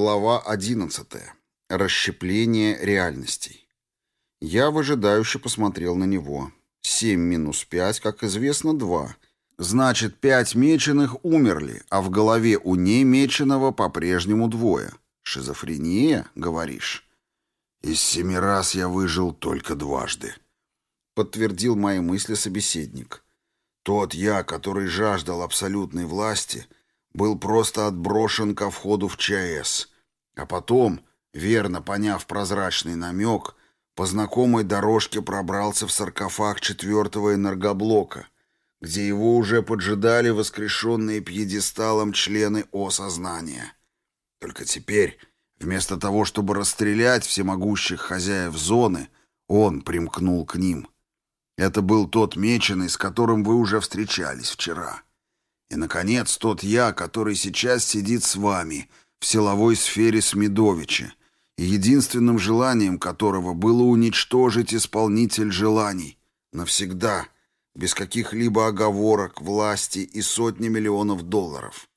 Глава 11. Расщепление реальностей. Я выжидающе посмотрел на него. 7 минус 5, как известно, 2. Значит, пять меченых умерли, а в голове у немеченого по-прежнему двое. Шизофрения, говоришь? Из семи раз я выжил только дважды. Подтвердил мои мысли собеседник. Тот я, который жаждал абсолютной власти — был просто отброшен ко входу в ЧАЭС, а потом, верно поняв прозрачный намек, по знакомой дорожке пробрался в саркофаг четвертого энергоблока, где его уже поджидали воскрешенные пьедесталом члены осознания. Только теперь, вместо того, чтобы расстрелять всемогущих хозяев зоны, он примкнул к ним. Это был тот меченый, с которым вы уже встречались вчера. И, наконец, тот я, который сейчас сидит с вами в силовой сфере Смедовича, и единственным желанием которого было уничтожить исполнитель желаний навсегда, без каких-либо оговорок, власти и сотни миллионов долларов.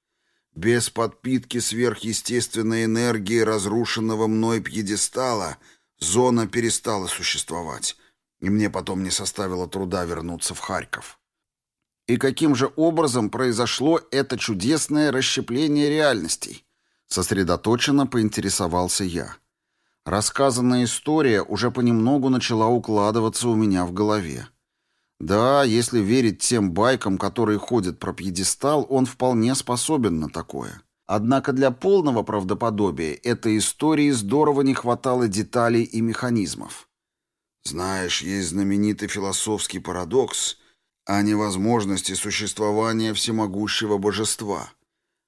Без подпитки сверхъестественной энергии разрушенного мной пьедестала зона перестала существовать, и мне потом не составило труда вернуться в Харьков. И каким же образом произошло это чудесное расщепление реальностей? Сосредоточенно поинтересовался я. Рассказанная история уже понемногу начала укладываться у меня в голове. Да, если верить тем байкам, которые ходят про пьедестал, он вполне способен на такое. Однако для полного правдоподобия этой истории здорово не хватало деталей и механизмов. Знаешь, есть знаменитый философский парадокс, о невозможности существования всемогущего божества.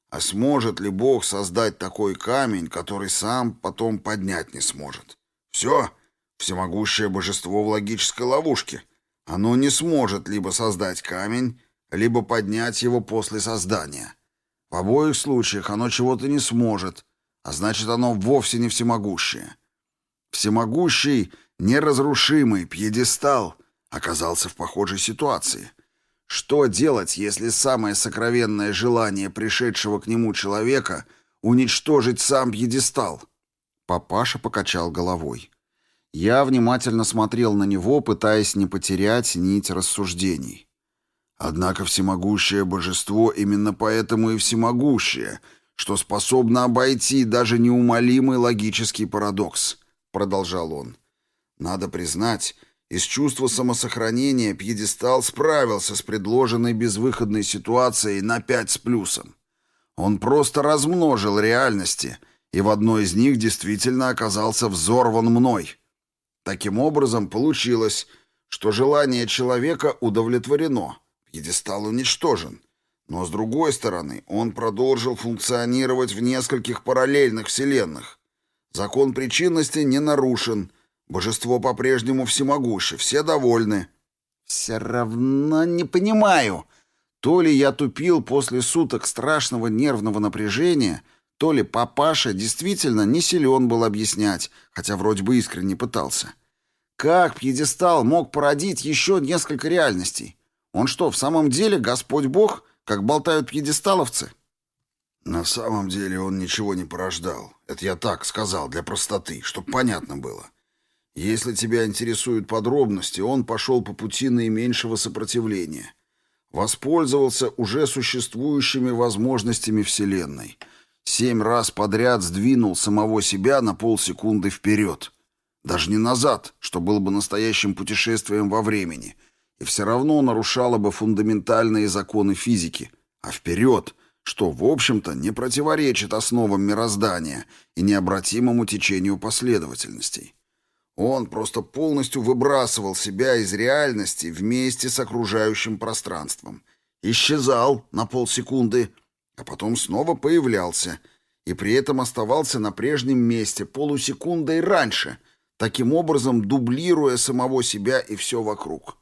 А сможет ли Бог создать такой камень, который сам потом поднять не сможет? Все, всемогущее божество в логической ловушке. Оно не сможет либо создать камень, либо поднять его после создания. В обоих случаях оно чего-то не сможет, а значит оно вовсе не всемогущее. Всемогущий, неразрушимый пьедестал — оказался в похожей ситуации. Что делать, если самое сокровенное желание пришедшего к нему человека — уничтожить сам пьедестал? Папаша покачал головой. Я внимательно смотрел на него, пытаясь не потерять нить рассуждений. Однако всемогущее божество именно поэтому и всемогущее, что способно обойти даже неумолимый логический парадокс, продолжал он. Надо признать, из чувства самосохранения пьедестал справился с предложенной безвыходной ситуацией на пять с плюсом. Он просто размножил реальности, и в одной из них действительно оказался взорван мной. Таким образом, получилось, что желание человека удовлетворено, пьедестал уничтожен. Но, с другой стороны, он продолжил функционировать в нескольких параллельных вселенных. Закон причинности не нарушен — Божество по-прежнему всемогуще, все довольны. Все равно не понимаю. То ли я тупил после суток страшного нервного напряжения, то ли папаша действительно не силен был объяснять, хотя вроде бы искренне пытался. Как пьедестал мог породить еще несколько реальностей? Он что, в самом деле Господь Бог, как болтают пьедесталовцы? На самом деле он ничего не порождал. Это я так сказал, для простоты, чтобы понятно было. Если тебя интересуют подробности, он пошел по пути наименьшего сопротивления. Воспользовался уже существующими возможностями Вселенной. Семь раз подряд сдвинул самого себя на полсекунды вперед. Даже не назад, что было бы настоящим путешествием во времени, и все равно нарушало бы фундаментальные законы физики, а вперед, что, в общем-то, не противоречит основам мироздания и необратимому течению последовательностей. Он просто полностью выбрасывал себя из реальности вместе с окружающим пространством. Исчезал на полсекунды, а потом снова появлялся, и при этом оставался на прежнем месте полусекундой раньше, таким образом дублируя самого себя и все вокруг.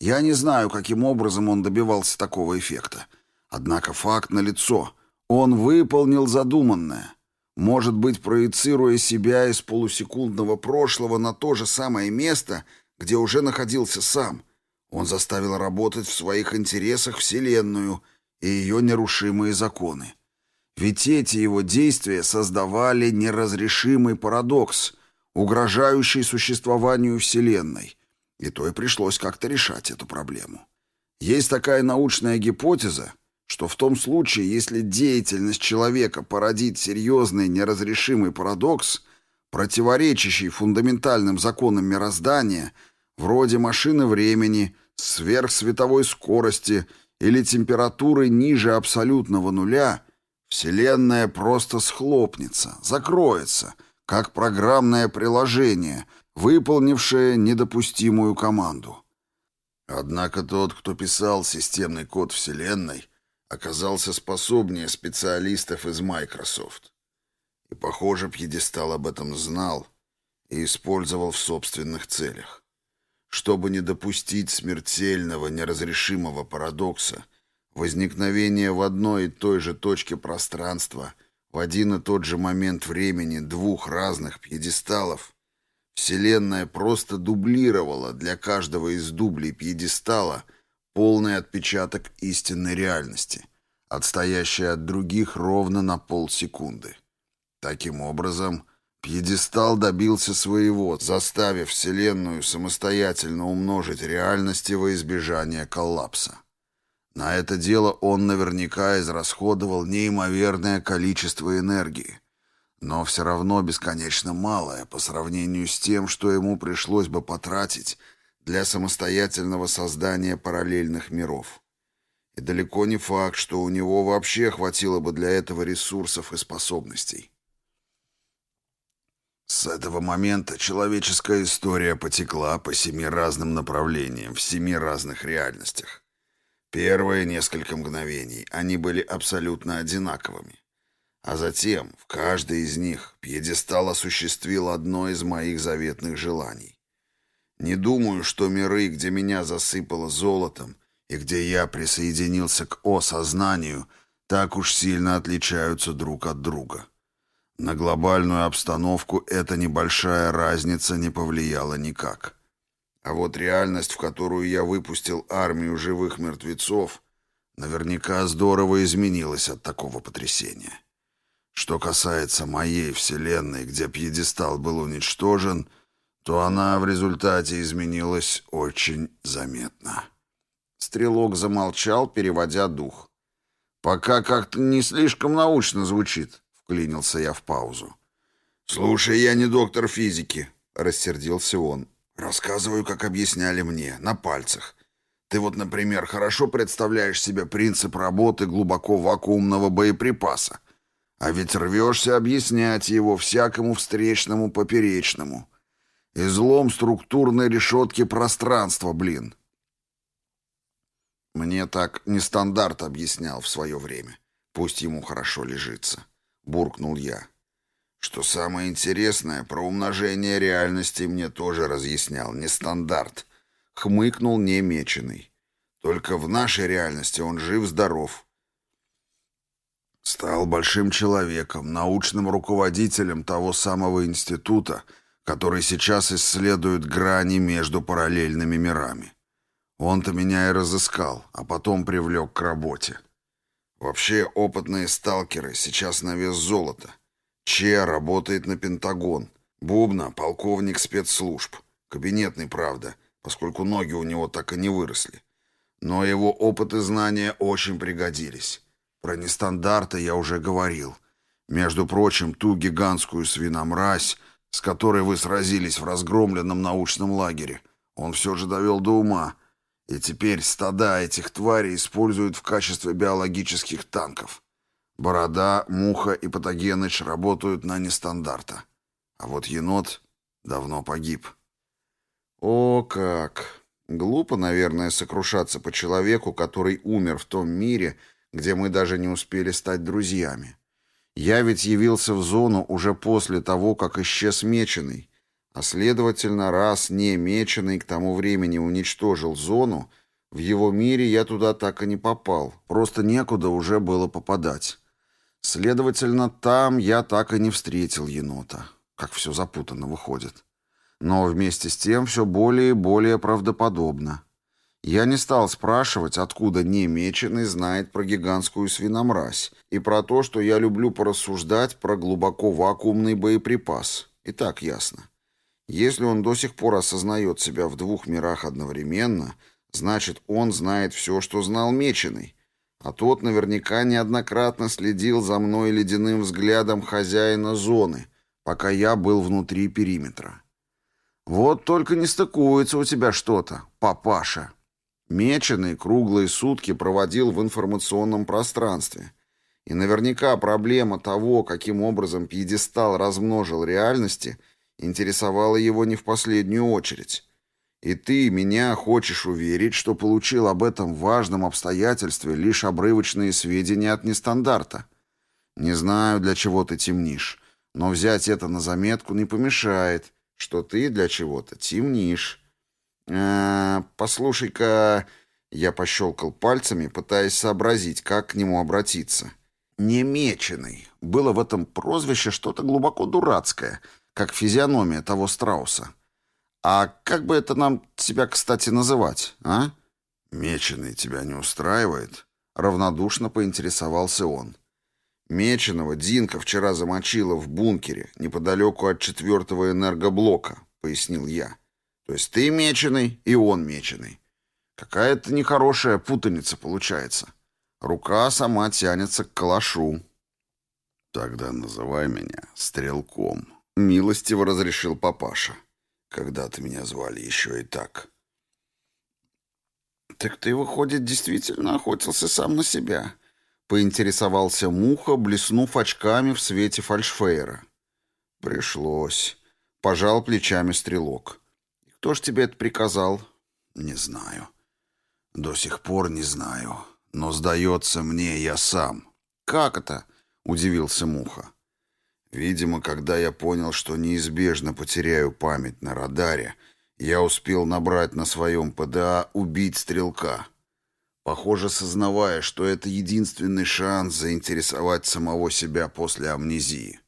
Я не знаю, каким образом он добивался такого эффекта. Однако факт налицо. Он выполнил задуманное — может быть, проецируя себя из полусекундного прошлого на то же самое место, где уже находился сам, он заставил работать в своих интересах Вселенную и ее нерушимые законы. Ведь эти его действия создавали неразрешимый парадокс, угрожающий существованию Вселенной. И то и пришлось как-то решать эту проблему. Есть такая научная гипотеза, что в том случае, если деятельность человека породит серьезный неразрешимый парадокс, противоречащий фундаментальным законам мироздания, вроде машины времени, сверхсветовой скорости или температуры ниже абсолютного нуля, Вселенная просто схлопнется, закроется, как программное приложение, выполнившее недопустимую команду. Однако тот, кто писал системный код Вселенной, оказался способнее специалистов из Microsoft. И, похоже, пьедестал об этом знал и использовал в собственных целях. Чтобы не допустить смертельного, неразрешимого парадокса, возникновения в одной и той же точке пространства в один и тот же момент времени двух разных пьедесталов, Вселенная просто дублировала для каждого из дублей пьедестала полный отпечаток истинной реальности, отстоящий от других ровно на полсекунды. Таким образом, пьедестал добился своего, заставив Вселенную самостоятельно умножить реальности во избежание коллапса. На это дело он наверняка израсходовал неимоверное количество энергии, но все равно бесконечно малое по сравнению с тем, что ему пришлось бы потратить для самостоятельного создания параллельных миров. И далеко не факт, что у него вообще хватило бы для этого ресурсов и способностей. С этого момента человеческая история потекла по семи разным направлениям, в семи разных реальностях. Первые несколько мгновений они были абсолютно одинаковыми. А затем в каждой из них пьедестал осуществил одно из моих заветных желаний. Не думаю, что миры, где меня засыпало золотом и где я присоединился к осознанию, так уж сильно отличаются друг от друга. На глобальную обстановку эта небольшая разница не повлияла никак. А вот реальность, в которую я выпустил армию живых мертвецов, наверняка здорово изменилась от такого потрясения. Что касается моей вселенной, где пьедестал был уничтожен, то она в результате изменилась очень заметно. Стрелок замолчал, переводя дух. «Пока как-то не слишком научно звучит», — вклинился я в паузу. «Слушай, я не доктор физики», — рассердился он. «Рассказываю, как объясняли мне, на пальцах. Ты вот, например, хорошо представляешь себе принцип работы глубоко вакуумного боеприпаса. А ведь рвешься объяснять его всякому встречному поперечному. Излом структурной решетки пространства, блин. Мне так нестандарт объяснял в свое время. Пусть ему хорошо лежится. Буркнул я. Что самое интересное, про умножение реальности мне тоже разъяснял нестандарт. Хмыкнул немеченый. Только в нашей реальности он жив-здоров. Стал большим человеком, научным руководителем того самого института, который сейчас исследует грани между параллельными мирами. Он-то меня и разыскал, а потом привлек к работе. Вообще опытные сталкеры сейчас на вес золота. Че работает на Пентагон. Бубна — полковник спецслужб. Кабинетный, правда, поскольку ноги у него так и не выросли. Но его опыт и знания очень пригодились. Про нестандарты я уже говорил. Между прочим, ту гигантскую свиномразь, с которой вы сразились в разгромленном научном лагере, он все же довел до ума. И теперь стада этих тварей используют в качестве биологических танков. Борода, Муха и Патогеныч работают на нестандарта. А вот енот давно погиб. О, как! Глупо, наверное, сокрушаться по человеку, который умер в том мире, где мы даже не успели стать друзьями. Я ведь явился в зону уже после того, как исчез Меченый, а следовательно, раз не Меченый к тому времени уничтожил зону, в его мире я туда так и не попал, просто некуда уже было попадать. Следовательно, там я так и не встретил енота. Как все запутанно выходит. Но вместе с тем все более и более правдоподобно. Я не стал спрашивать, откуда немеченый знает про гигантскую свиномразь и про то, что я люблю порассуждать про глубоко вакуумный боеприпас. И так ясно. Если он до сих пор осознает себя в двух мирах одновременно, значит, он знает все, что знал Меченый. А тот наверняка неоднократно следил за мной ледяным взглядом хозяина зоны, пока я был внутри периметра. Вот только не стыкуется у тебя что-то, папаша. Меченый круглые сутки проводил в информационном пространстве. И наверняка проблема того, каким образом пьедестал размножил реальности, интересовала его не в последнюю очередь. И ты меня хочешь уверить, что получил об этом важном обстоятельстве лишь обрывочные сведения от нестандарта. Не знаю, для чего ты темнишь, но взять это на заметку не помешает, что ты для чего-то темнишь. «Э, «Послушай-ка...» Я пощелкал пальцами, пытаясь сообразить, как к нему обратиться. «Немеченый». Было в этом прозвище что-то глубоко дурацкое, как физиономия того страуса. «А как бы это нам тебя, кстати, называть, а?» «Меченый тебя не устраивает?» Равнодушно поинтересовался он. «Меченого Динка вчера замочила в бункере, неподалеку от четвертого энергоблока», — пояснил я. То есть ты меченый, и он меченый. Какая-то нехорошая путаница получается. Рука сама тянется к калашу. Тогда называй меня Стрелком. Милостиво разрешил папаша. Когда-то меня звали еще и так. Так ты, выходит, действительно охотился сам на себя? Поинтересовался Муха, блеснув очками в свете фальшфейера. Пришлось. Пожал плечами Стрелок. Кто ж тебе это приказал? Не знаю. До сих пор не знаю. Но, сдается мне, я сам. Как это? Удивился Муха. Видимо, когда я понял, что неизбежно потеряю память на радаре, я успел набрать на своем ПДА «убить стрелка». Похоже, сознавая, что это единственный шанс заинтересовать самого себя после амнезии.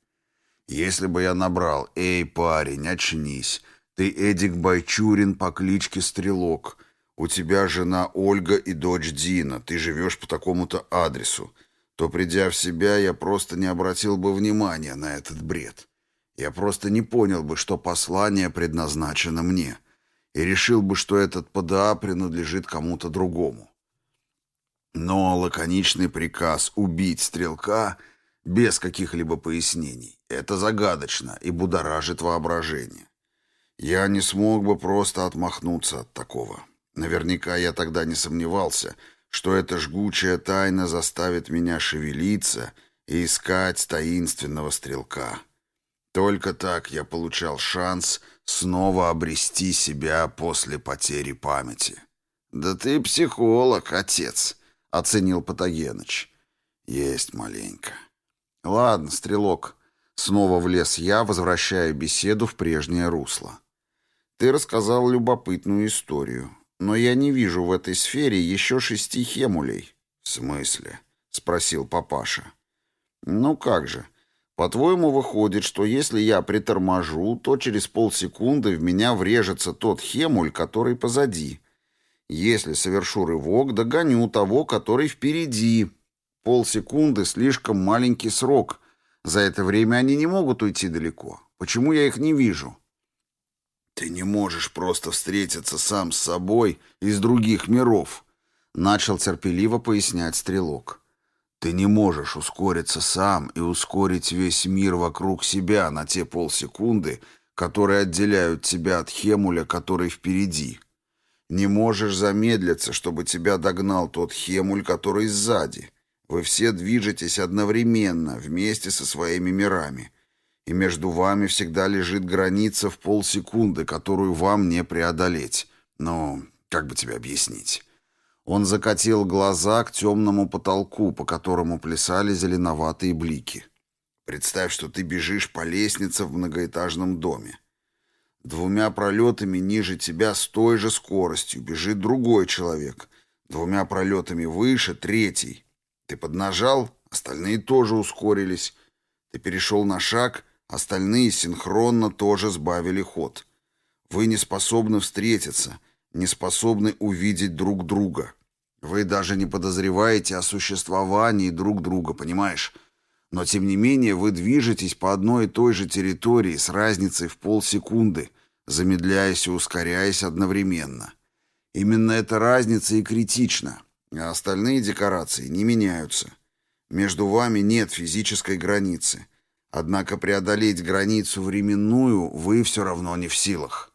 Если бы я набрал «Эй, парень, очнись», ты Эдик Байчурин по кличке Стрелок. У тебя жена Ольга и дочь Дина. Ты живешь по такому-то адресу. То, придя в себя, я просто не обратил бы внимания на этот бред. Я просто не понял бы, что послание предназначено мне. И решил бы, что этот ПДА принадлежит кому-то другому. Но лаконичный приказ убить стрелка без каких-либо пояснений — это загадочно и будоражит воображение. Я не смог бы просто отмахнуться от такого. Наверняка я тогда не сомневался, что эта жгучая тайна заставит меня шевелиться и искать таинственного стрелка. Только так я получал шанс снова обрести себя после потери памяти. «Да ты психолог, отец», — оценил Патогеныч. «Есть маленько». «Ладно, стрелок». Снова влез я, возвращая беседу в прежнее русло. Ты рассказал любопытную историю, но я не вижу в этой сфере еще шести хемулей. В смысле? спросил папаша. Ну как же? По-твоему, выходит, что если я приторможу, то через полсекунды в меня врежется тот хемуль, который позади. Если совершу рывок, догоню того, который впереди. Полсекунды — слишком маленький срок. За это время они не могут уйти далеко. Почему я их не вижу? «Ты не можешь просто встретиться сам с собой из других миров», — начал терпеливо пояснять Стрелок. «Ты не можешь ускориться сам и ускорить весь мир вокруг себя на те полсекунды, которые отделяют тебя от Хемуля, который впереди. Не можешь замедлиться, чтобы тебя догнал тот Хемуль, который сзади. Вы все движетесь одновременно, вместе со своими мирами и между вами всегда лежит граница в полсекунды, которую вам не преодолеть. Но как бы тебе объяснить? Он закатил глаза к темному потолку, по которому плясали зеленоватые блики. Представь, что ты бежишь по лестнице в многоэтажном доме. Двумя пролетами ниже тебя с той же скоростью бежит другой человек. Двумя пролетами выше — третий. Ты поднажал, остальные тоже ускорились. Ты перешел на шаг — Остальные синхронно тоже сбавили ход. Вы не способны встретиться, не способны увидеть друг друга. Вы даже не подозреваете о существовании друг друга, понимаешь? Но тем не менее вы движетесь по одной и той же территории с разницей в полсекунды, замедляясь и ускоряясь одновременно. Именно эта разница и критична, а остальные декорации не меняются. Между вами нет физической границы. Однако преодолеть границу временную вы все равно не в силах.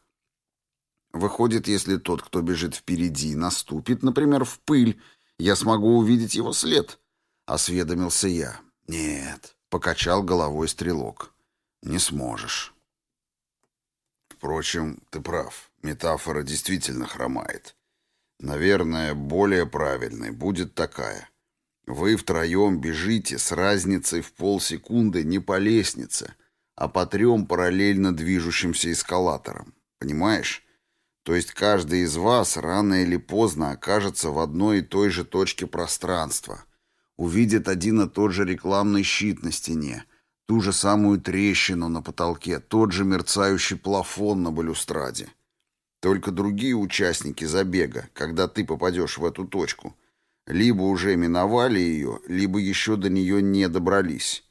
Выходит, если тот, кто бежит впереди, наступит, например, в пыль, я смогу увидеть его след? Осведомился я. Нет, покачал головой стрелок. Не сможешь. Впрочем, ты прав. Метафора действительно хромает. Наверное, более правильной будет такая. Вы втроем бежите с разницей в полсекунды не по лестнице, а по трем параллельно движущимся эскалаторам. Понимаешь? То есть каждый из вас рано или поздно окажется в одной и той же точке пространства, увидит один и тот же рекламный щит на стене, ту же самую трещину на потолке, тот же мерцающий плафон на балюстраде. Только другие участники забега, когда ты попадешь в эту точку, либо уже миновали ее, либо еще до нее не добрались.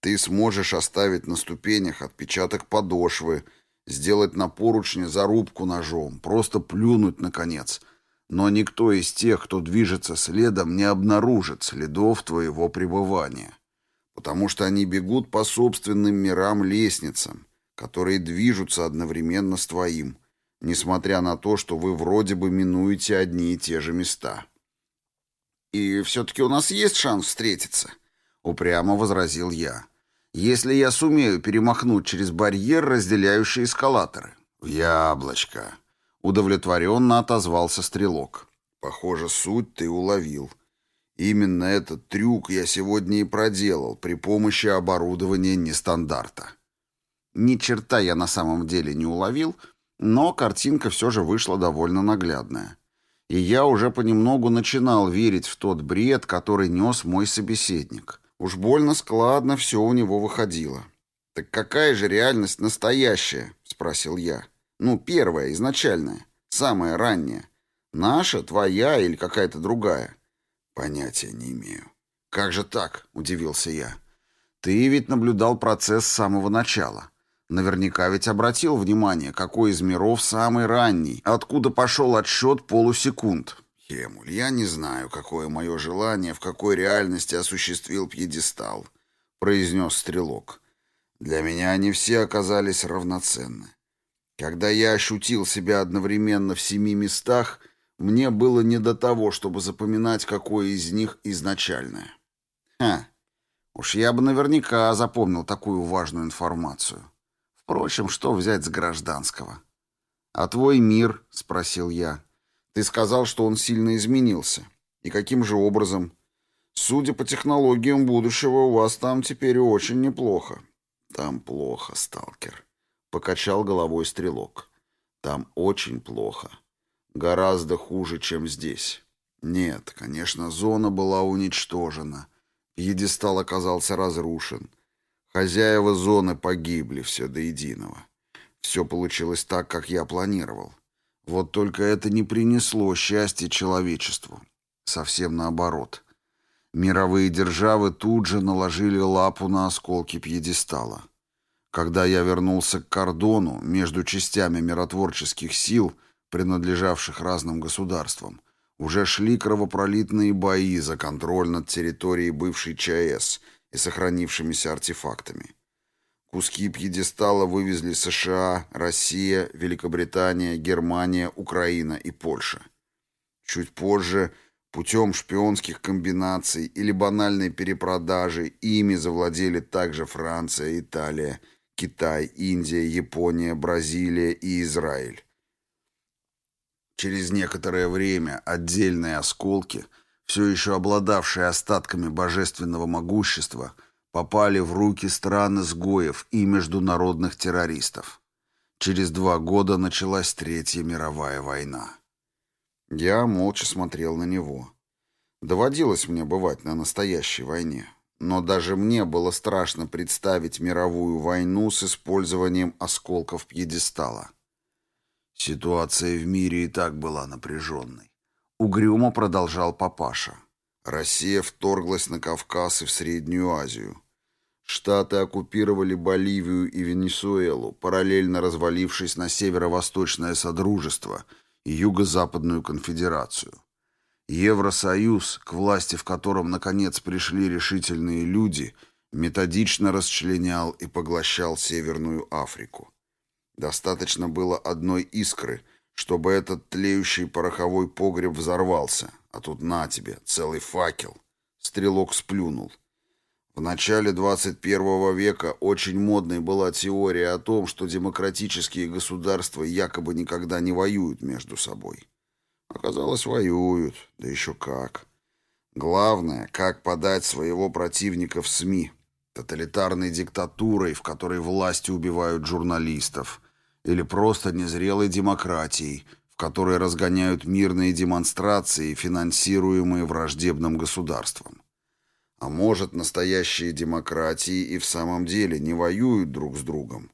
Ты сможешь оставить на ступенях отпечаток подошвы, сделать на поручне зарубку ножом, просто плюнуть, наконец. Но никто из тех, кто движется следом, не обнаружит следов твоего пребывания. Потому что они бегут по собственным мирам-лестницам, которые движутся одновременно с твоим – несмотря на то, что вы вроде бы минуете одни и те же места. «И все-таки у нас есть шанс встретиться», — упрямо возразил я. «Если я сумею перемахнуть через барьер, разделяющий эскалаторы». «Яблочко», — удовлетворенно отозвался стрелок. «Похоже, суть ты уловил. Именно этот трюк я сегодня и проделал при помощи оборудования нестандарта». Ни черта я на самом деле не уловил, — но картинка все же вышла довольно наглядная. И я уже понемногу начинал верить в тот бред, который нес мой собеседник. Уж больно складно все у него выходило. «Так какая же реальность настоящая?» — спросил я. «Ну, первая, изначальная, самая ранняя. Наша, твоя или какая-то другая?» «Понятия не имею». «Как же так?» — удивился я. «Ты ведь наблюдал процесс с самого начала». Наверняка ведь обратил внимание, какой из миров самый ранний, откуда пошел отсчет полусекунд. Хемуль, я не знаю, какое мое желание, в какой реальности осуществил пьедестал, произнес стрелок. Для меня они все оказались равноценны. Когда я ощутил себя одновременно в семи местах, мне было не до того, чтобы запоминать, какое из них изначальное. Ха, уж я бы наверняка запомнил такую важную информацию. Впрочем, что взять с гражданского? «А твой мир?» — спросил я. «Ты сказал, что он сильно изменился. И каким же образом?» «Судя по технологиям будущего, у вас там теперь очень неплохо». «Там плохо, сталкер», — покачал головой стрелок. «Там очень плохо. Гораздо хуже, чем здесь. Нет, конечно, зона была уничтожена. Пьедестал оказался разрушен. Хозяева зоны погибли все до единого. Все получилось так, как я планировал. Вот только это не принесло счастья человечеству. Совсем наоборот. Мировые державы тут же наложили лапу на осколки пьедестала. Когда я вернулся к кордону между частями миротворческих сил, принадлежавших разным государствам, уже шли кровопролитные бои за контроль над территорией бывшей ЧАЭС — и сохранившимися артефактами. Куски пьедестала вывезли США, Россия, Великобритания, Германия, Украина и Польша. Чуть позже, путем шпионских комбинаций или банальной перепродажи, ими завладели также Франция, Италия, Китай, Индия, Япония, Бразилия и Израиль. Через некоторое время отдельные осколки – все еще обладавшие остатками божественного могущества, попали в руки стран-изгоев и международных террористов. Через два года началась Третья мировая война. Я молча смотрел на него. Доводилось мне бывать на настоящей войне, но даже мне было страшно представить мировую войну с использованием осколков пьедестала. Ситуация в мире и так была напряженной. Угрюмо продолжал папаша. Россия вторглась на Кавказ и в Среднюю Азию. Штаты оккупировали Боливию и Венесуэлу, параллельно развалившись на Северо-Восточное Содружество и Юго-Западную Конфедерацию. Евросоюз, к власти в котором наконец пришли решительные люди, методично расчленял и поглощал Северную Африку. Достаточно было одной искры, чтобы этот тлеющий пороховой погреб взорвался, а тут на тебе, целый факел. Стрелок сплюнул. В начале 21 века очень модной была теория о том, что демократические государства якобы никогда не воюют между собой. Оказалось, воюют, да еще как. Главное, как подать своего противника в СМИ. Тоталитарной диктатурой, в которой власти убивают журналистов. Или просто незрелой демократией, в которой разгоняют мирные демонстрации, финансируемые враждебным государством. А может, настоящие демократии и в самом деле не воюют друг с другом?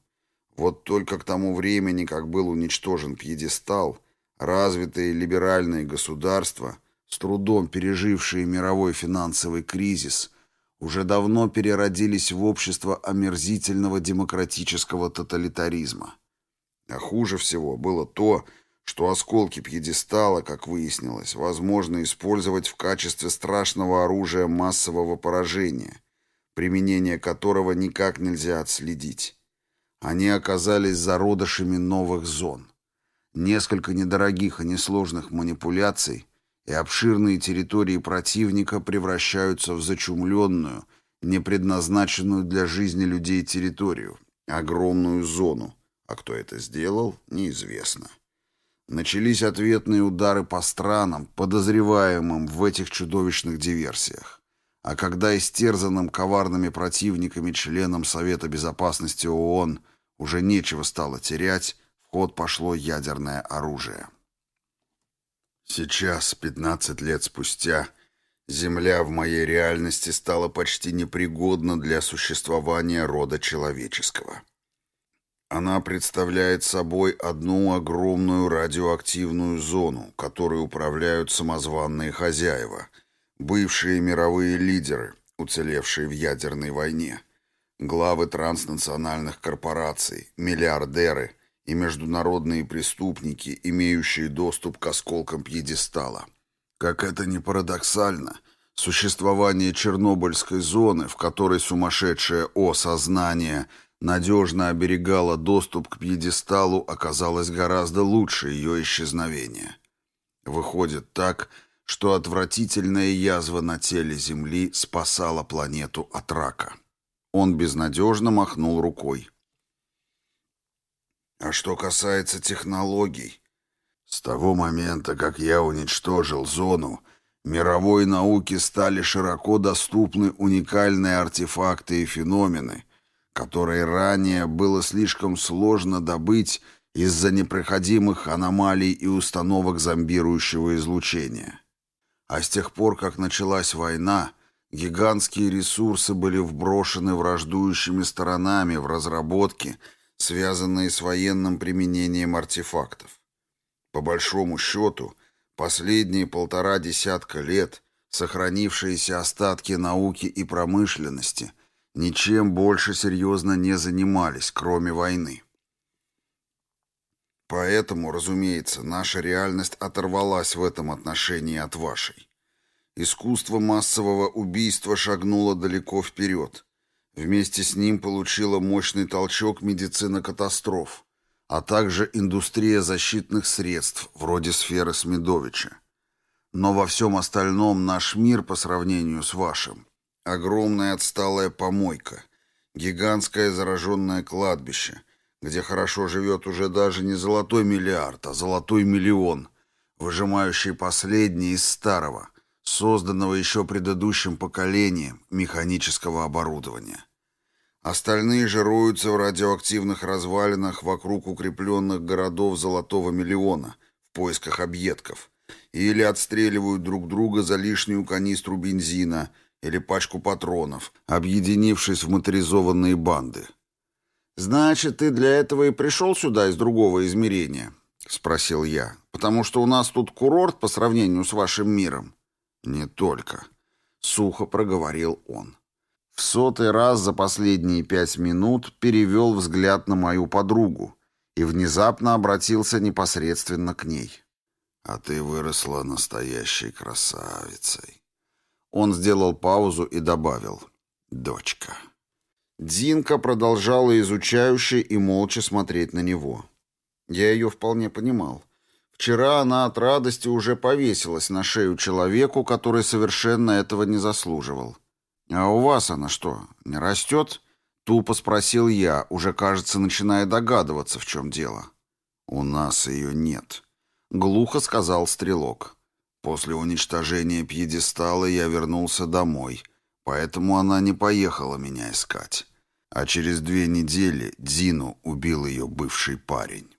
Вот только к тому времени, как был уничтожен пьедестал, развитые либеральные государства, с трудом пережившие мировой финансовый кризис, уже давно переродились в общество омерзительного демократического тоталитаризма. А хуже всего было то, что осколки пьедестала, как выяснилось, возможно использовать в качестве страшного оружия массового поражения, применение которого никак нельзя отследить. Они оказались зародышами новых зон. Несколько недорогих и несложных манипуляций, и обширные территории противника превращаются в зачумленную, не предназначенную для жизни людей территорию, огромную зону, а кто это сделал, неизвестно. Начались ответные удары по странам, подозреваемым в этих чудовищных диверсиях. А когда истерзанным коварными противниками членам Совета Безопасности ООН уже нечего стало терять, в ход пошло ядерное оружие. Сейчас, 15 лет спустя, Земля в моей реальности стала почти непригодна для существования рода человеческого. Она представляет собой одну огромную радиоактивную зону, которой управляют самозванные хозяева, бывшие мировые лидеры, уцелевшие в ядерной войне, главы транснациональных корпораций, миллиардеры и международные преступники, имеющие доступ к осколкам пьедестала. Как это ни парадоксально, существование Чернобыльской зоны, в которой сумасшедшее О-сознание – надежно оберегала доступ к пьедесталу, оказалось гораздо лучше ее исчезновения. Выходит так, что отвратительная язва на теле Земли спасала планету от рака. Он безнадежно махнул рукой. А что касается технологий, с того момента, как я уничтожил зону, мировой науке стали широко доступны уникальные артефакты и феномены — которые ранее было слишком сложно добыть из-за непроходимых аномалий и установок зомбирующего излучения. А с тех пор, как началась война, гигантские ресурсы были вброшены враждующими сторонами в разработки, связанные с военным применением артефактов. По большому счету, последние полтора десятка лет сохранившиеся остатки науки и промышленности – ничем больше серьезно не занимались, кроме войны. Поэтому, разумеется, наша реальность оторвалась в этом отношении от вашей. Искусство массового убийства шагнуло далеко вперед. Вместе с ним получила мощный толчок медицина катастроф, а также индустрия защитных средств, вроде сферы Смедовича. Но во всем остальном наш мир по сравнению с вашим Огромная отсталая помойка, гигантское зараженное кладбище, где хорошо живет уже даже не золотой миллиард, а золотой миллион, выжимающий последний из старого, созданного еще предыдущим поколением механического оборудования. Остальные жируются в радиоактивных развалинах вокруг укрепленных городов Золотого Миллиона в поисках объедков или отстреливают друг друга за лишнюю канистру бензина – или пачку патронов, объединившись в моторизованные банды. «Значит, ты для этого и пришел сюда из другого измерения?» — спросил я. «Потому что у нас тут курорт по сравнению с вашим миром». «Не только», — сухо проговорил он. В сотый раз за последние пять минут перевел взгляд на мою подругу и внезапно обратился непосредственно к ней. «А ты выросла настоящей красавицей». Он сделал паузу и добавил «дочка». Динка продолжала изучающе и молча смотреть на него. Я ее вполне понимал. Вчера она от радости уже повесилась на шею человеку, который совершенно этого не заслуживал. «А у вас она что, не растет?» Тупо спросил я, уже, кажется, начиная догадываться, в чем дело. «У нас ее нет», — глухо сказал стрелок. «После уничтожения пьедестала я вернулся домой, поэтому она не поехала меня искать. А через две недели Дину убил ее бывший парень».